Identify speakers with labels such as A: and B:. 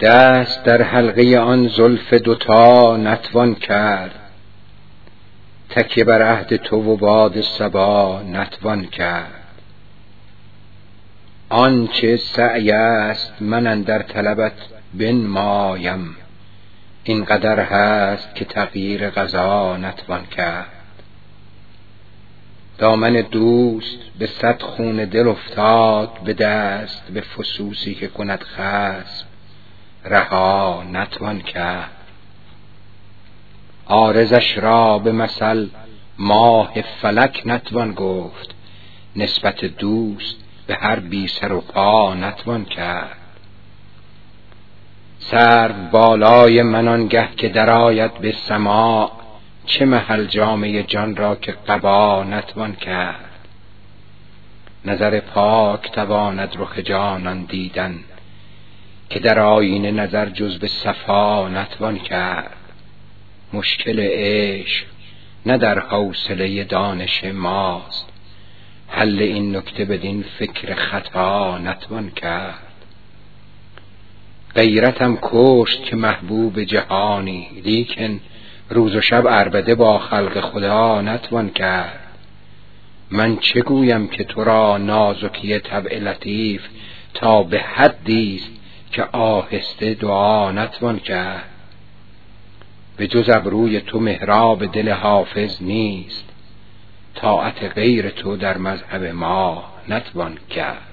A: دست در حلقه آن زلف دوتا نتوان کرد. تکیه بر عهد تو و باد سبا نتوان کرد. آنچه سعی است من اندر طلبت بنمایم. این قدر هست که تغییر قضا نتوان کرد. دامن دوست به صد خون دل افتاد به دست به فسوسی که کند خسب رها نتوان کرد. آرزش را به مثل ماه فلک نتوان گفت. نسبت دوست به هر بی سر و پا نتوان کرد. سر بالای من آنگه که درآید به سماع چه محل جامعه جان را که قبا نتوان کرد. نظر پاک تواند رخ جانان دیدن. که در آینه نظر جز به صفا نتوان کرد. مشکل عشق نه در حوصله دانش ماست. حل این نکته بدین فکر خطا نتوان کرد. غیرتم کشت که محبوب جهانی لیکن روز و شب عربده با خلق خدا نتوان کرد. من چه که تو را نازکی طبع لطیف تا به حدی است که آهسته دعا نتوان کرد. به جز ابروی تو محراب دل حافظ نیست. طاعت غیر تو در مذهب ما نتوان کرد.